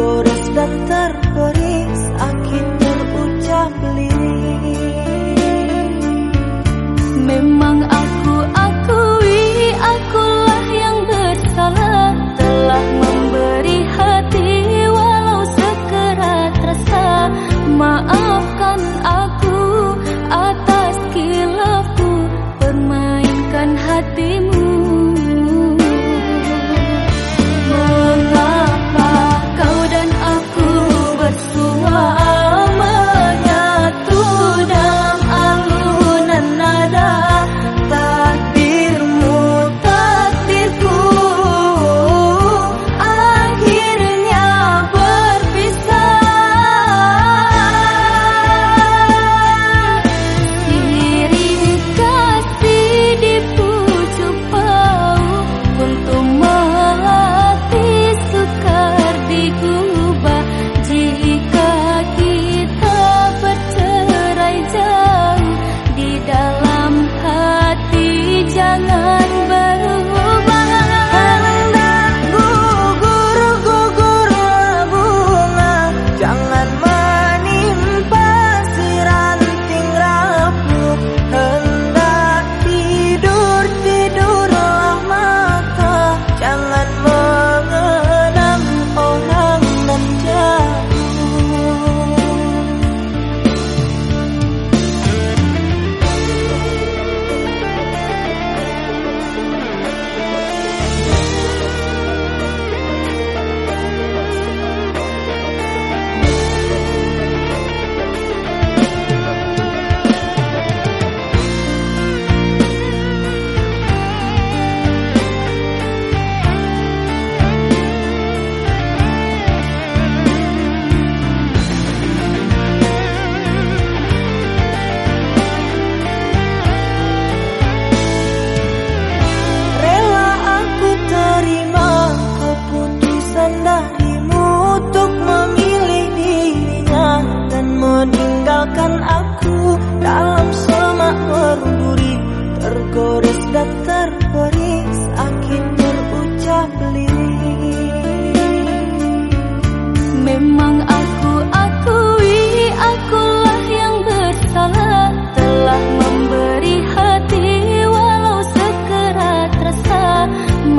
corazón.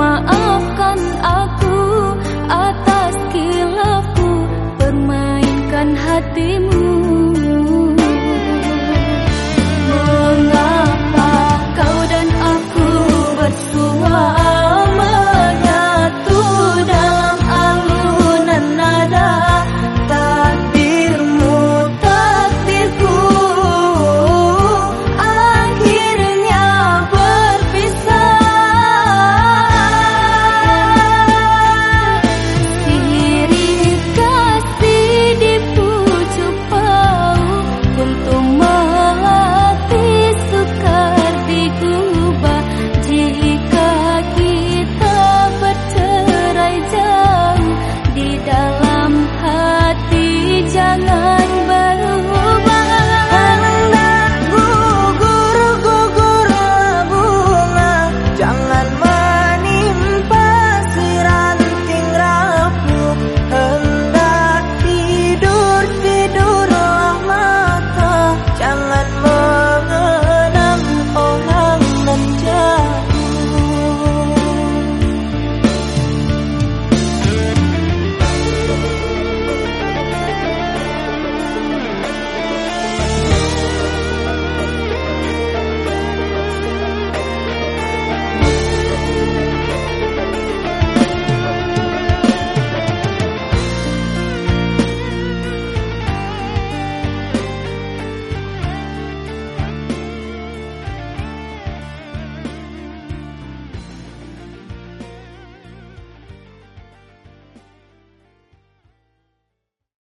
maaf oh.